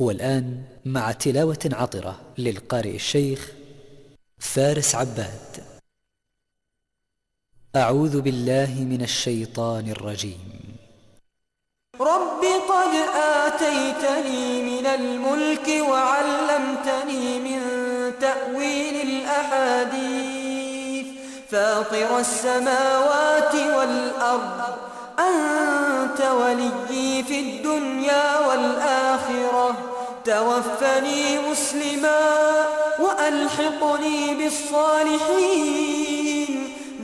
والآن مع تلاوة عطرة للقارئ الشيخ فارس عباد. أعوذ بالله من الشيطان الرجيم. رب قد آتيتني من الملك وعلمتني من تأويل الأحاديث. فاطر السماوات والأرض أنت ولي في الدنيا والآخرة. توفني مسلما وألحقني بالصالحين.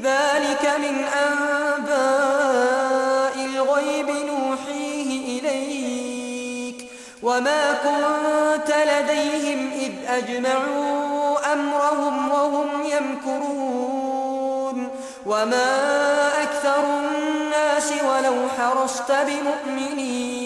ذلك من أنباء الغيب نوحيه إليك. وما كنت لديهم إذ أجمعوا أمرهم وهم يمكرون. وما أكثر الناس ولو حرصت بمؤمنين.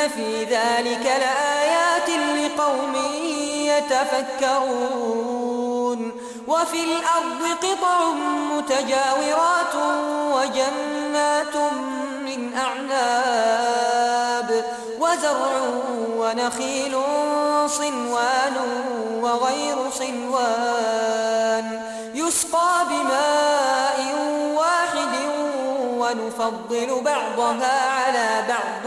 ان في ذلك لآيات لقوم يتفكرون وفي الأرض قطع متجاورات وجنات من أعناب وزرع ونخيل صنوان وغير صنوان يسقى بماء واحد ونفضل بعضها على بعض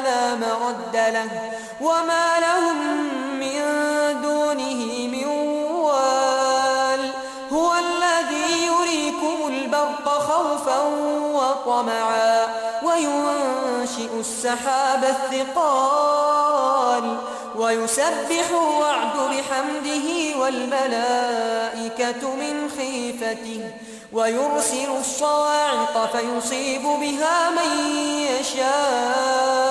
لا مرد له وما لهم من دونه من وال هو الذي يريكم البرق خوفا وطمعا وينشئ السحاب الثقال ويسبح وعد بحمده والملائكة من خيفته ويرسل الصواعق فيصيب بها من يشاء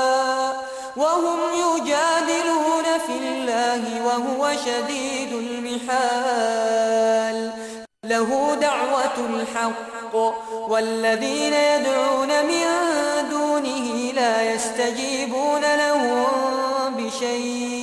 وهم يجادلون في الله وهو شديد المحال. له دعوة الحق والذين يدعون من دونه لا يستجيبون لهم بشيء.